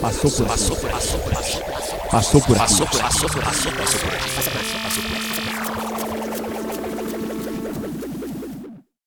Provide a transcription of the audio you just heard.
Passou por Passou por aqui. passou por passou por Passou por aqui.